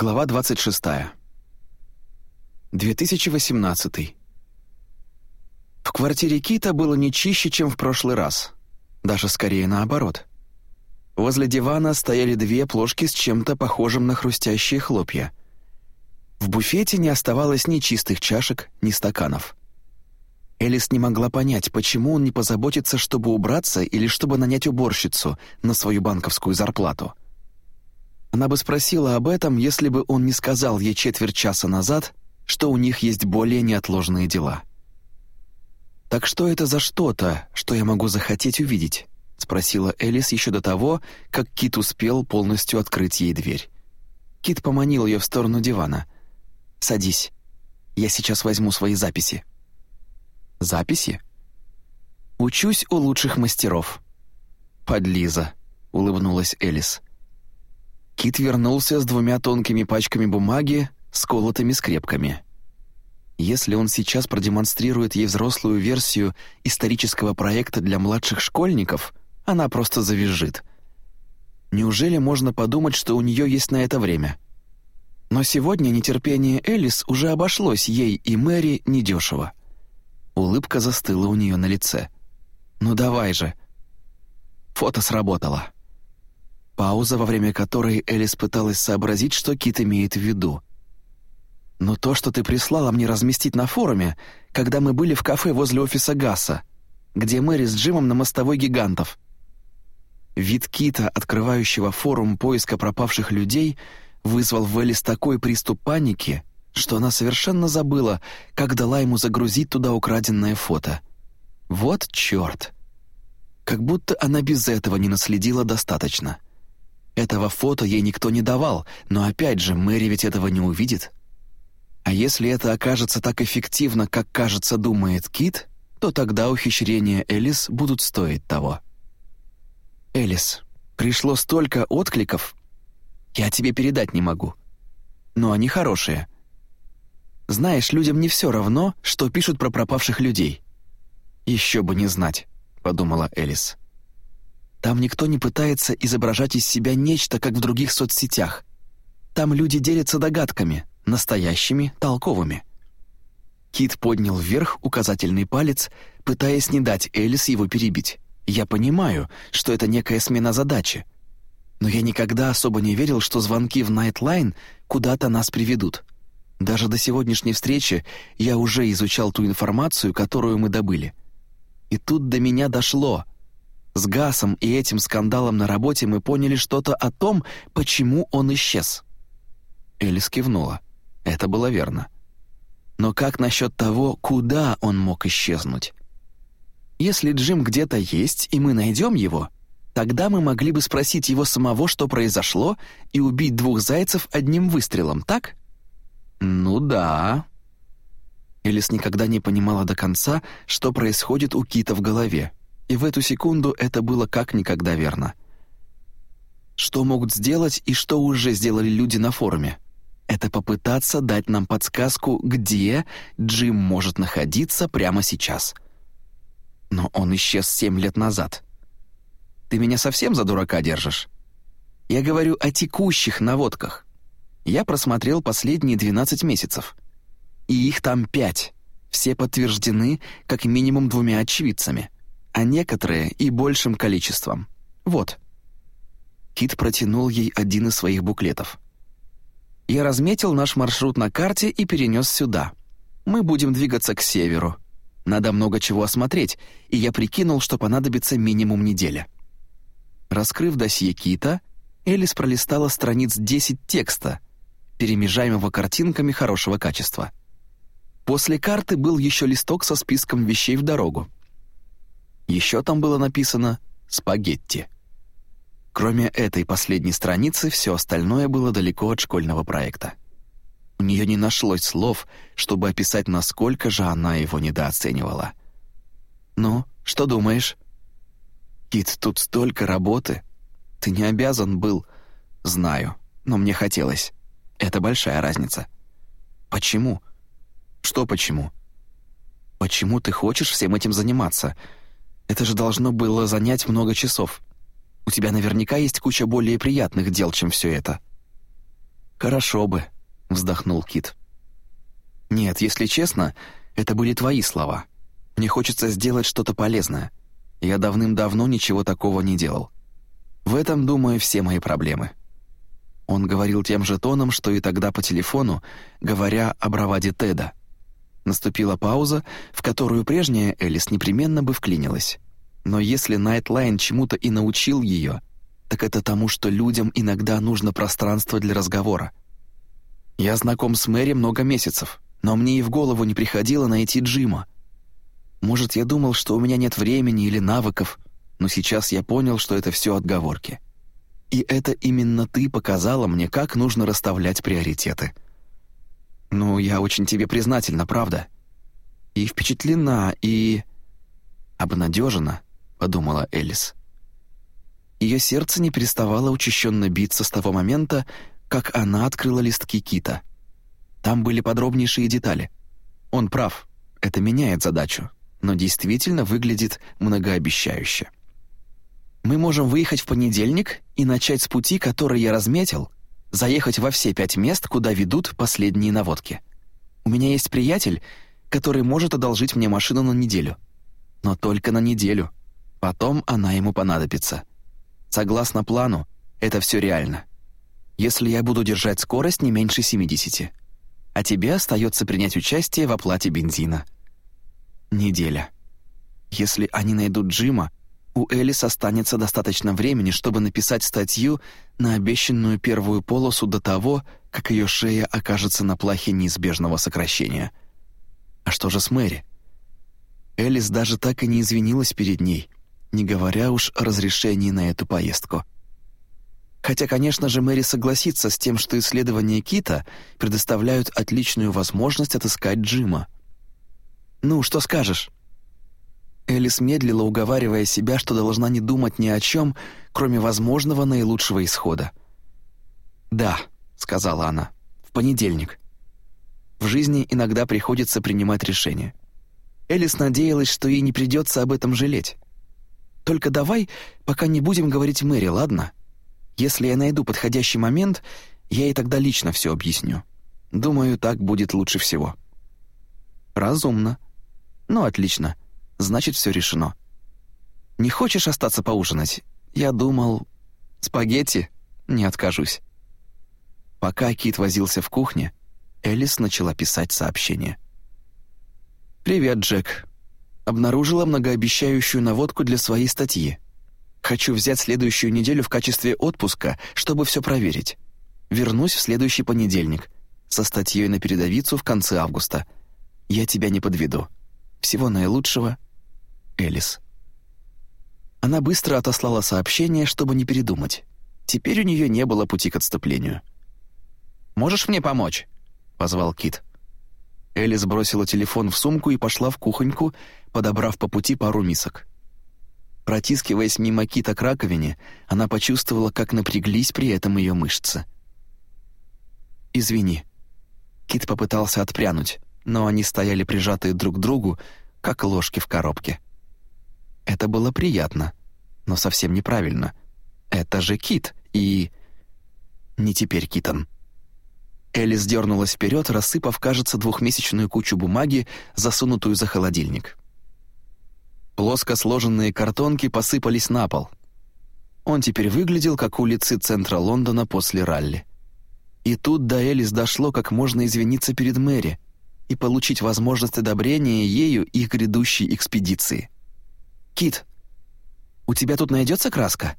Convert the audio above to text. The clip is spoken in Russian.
Глава 26. 2018. В квартире Кита было не чище, чем в прошлый раз. Даже скорее наоборот. Возле дивана стояли две плошки с чем-то похожим на хрустящие хлопья. В буфете не оставалось ни чистых чашек, ни стаканов. Элис не могла понять, почему он не позаботится, чтобы убраться или чтобы нанять уборщицу на свою банковскую зарплату. Она бы спросила об этом, если бы он не сказал ей четверть часа назад, что у них есть более неотложные дела. «Так что это за что-то, что я могу захотеть увидеть?» — спросила Элис еще до того, как Кит успел полностью открыть ей дверь. Кит поманил ее в сторону дивана. «Садись. Я сейчас возьму свои записи». «Записи?» «Учусь у лучших мастеров». «Подлиза», — улыбнулась Элис. Кит вернулся с двумя тонкими пачками бумаги, сколотыми скрепками. Если он сейчас продемонстрирует ей взрослую версию исторического проекта для младших школьников, она просто завизжит. Неужели можно подумать, что у нее есть на это время? Но сегодня нетерпение Элис уже обошлось ей и Мэри недешево. Улыбка застыла у нее на лице. «Ну давай же!» Фото сработало. Пауза, во время которой Элис пыталась сообразить, что Кит имеет в виду. «Но то, что ты прислала мне разместить на форуме, когда мы были в кафе возле офиса Гасса, где Мэри с Джимом на мостовой гигантов». Вид Кита, открывающего форум поиска пропавших людей, вызвал в Элис такой приступ паники, что она совершенно забыла, как дала ему загрузить туда украденное фото. Вот чёрт! Как будто она без этого не наследила достаточно. — этого фото ей никто не давал, но опять же, Мэри ведь этого не увидит. А если это окажется так эффективно, как, кажется, думает Кит, то тогда ухищрения Элис будут стоить того. «Элис, пришло столько откликов, я тебе передать не могу. Но они хорошие. Знаешь, людям не все равно, что пишут про пропавших людей». «Еще бы не знать», — подумала Элис. Там никто не пытается изображать из себя нечто, как в других соцсетях. Там люди делятся догадками, настоящими, толковыми. Кит поднял вверх указательный палец, пытаясь не дать Элис его перебить. «Я понимаю, что это некая смена задачи. Но я никогда особо не верил, что звонки в Найтлайн куда-то нас приведут. Даже до сегодняшней встречи я уже изучал ту информацию, которую мы добыли. И тут до меня дошло. С Гасом и этим скандалом на работе мы поняли что-то о том, почему он исчез». Элис кивнула. Это было верно. Но как насчет того, куда он мог исчезнуть? Если Джим где-то есть, и мы найдем его, тогда мы могли бы спросить его самого, что произошло, и убить двух зайцев одним выстрелом, так? Ну да. Элис никогда не понимала до конца, что происходит у Кита в голове и в эту секунду это было как никогда верно. Что могут сделать и что уже сделали люди на форуме? Это попытаться дать нам подсказку, где Джим может находиться прямо сейчас. Но он исчез семь лет назад. Ты меня совсем за дурака держишь? Я говорю о текущих наводках. Я просмотрел последние 12 месяцев. И их там пять. Все подтверждены как минимум двумя очевидцами — а некоторые и большим количеством. Вот». Кит протянул ей один из своих буклетов. «Я разметил наш маршрут на карте и перенес сюда. Мы будем двигаться к северу. Надо много чего осмотреть, и я прикинул, что понадобится минимум неделя». Раскрыв досье Кита, Элис пролистала страниц 10 текста, перемежаемого картинками хорошего качества. После карты был еще листок со списком вещей в дорогу. Еще там было написано «спагетти». Кроме этой последней страницы, все остальное было далеко от школьного проекта. У нее не нашлось слов, чтобы описать, насколько же она его недооценивала. «Ну, что думаешь?» «Кит, тут столько работы. Ты не обязан был...» «Знаю, но мне хотелось. Это большая разница». «Почему?» «Что почему?» «Почему ты хочешь всем этим заниматься?» Это же должно было занять много часов. У тебя наверняка есть куча более приятных дел, чем все это». «Хорошо бы», — вздохнул Кит. «Нет, если честно, это были твои слова. Мне хочется сделать что-то полезное. Я давным-давно ничего такого не делал. В этом, думаю, все мои проблемы». Он говорил тем же тоном, что и тогда по телефону, говоря о браваде Теда. Наступила пауза, в которую прежняя Элис непременно бы вклинилась. Но если Найтлайн чему-то и научил ее, так это тому, что людям иногда нужно пространство для разговора. Я знаком с Мэри много месяцев, но мне и в голову не приходило найти Джима. Может, я думал, что у меня нет времени или навыков, но сейчас я понял, что это все отговорки. И это именно ты показала мне, как нужно расставлять приоритеты. Ну, я очень тебе признательна, правда. И впечатлена, и... обнадежена, подумала Элис. Ее сердце не переставало учащенно биться с того момента, как она открыла листки Кита. Там были подробнейшие детали. Он прав, это меняет задачу, но действительно выглядит многообещающе. Мы можем выехать в понедельник и начать с пути, который я разметил, заехать во все пять мест, куда ведут последние наводки. У меня есть приятель, который может одолжить мне машину на неделю. Но только на неделю. Потом она ему понадобится. Согласно плану, это все реально. Если я буду держать скорость не меньше 70. А тебе остается принять участие в оплате бензина. Неделя. Если они найдут Джима, у Элис останется достаточно времени, чтобы написать статью на обещанную первую полосу до того, как ее шея окажется на плахе неизбежного сокращения. А что же с Мэри? Элис даже так и не извинилась перед ней, не говоря уж о разрешении на эту поездку. Хотя, конечно же, Мэри согласится с тем, что исследования Кита предоставляют отличную возможность отыскать Джима. «Ну, что скажешь?» Элис медлила, уговаривая себя, что должна не думать ни о чем, кроме возможного наилучшего исхода. «Да», — сказала она, — «в понедельник». В жизни иногда приходится принимать решения. Элис надеялась, что ей не придется об этом жалеть. «Только давай, пока не будем говорить Мэри, ладно? Если я найду подходящий момент, я ей тогда лично все объясню. Думаю, так будет лучше всего». «Разумно. Ну, отлично. Значит, все решено. Не хочешь остаться поужинать? Я думал... Спагетти? Не откажусь. Пока Кит возился в кухне, Элис начала писать сообщение. «Привет, Джек. Обнаружила многообещающую наводку для своей статьи. Хочу взять следующую неделю в качестве отпуска, чтобы все проверить. Вернусь в следующий понедельник со статьей на передовицу в конце августа. Я тебя не подведу. Всего наилучшего, Элис. Она быстро отослала сообщение, чтобы не передумать. Теперь у нее не было пути к отступлению. «Можешь мне помочь?» — позвал Кит. Элис бросила телефон в сумку и пошла в кухоньку, подобрав по пути пару мисок. Протискиваясь мимо Кита к раковине, она почувствовала, как напряглись при этом ее мышцы. «Извини». Кит попытался отпрянуть, но они стояли прижатые друг к другу, как ложки в коробке. Это было приятно, но совсем неправильно. Это же Кит, и... Не теперь Китон. Элис дернулась вперед, рассыпав, кажется, двухмесячную кучу бумаги, засунутую за холодильник. Плоско сложенные картонки посыпались на пол. Он теперь выглядел, как улицы центра Лондона после ралли. И тут до Элис дошло, как можно извиниться перед Мэри и получить возможность одобрения ею их грядущей экспедиции. «Кит, у тебя тут найдется краска?»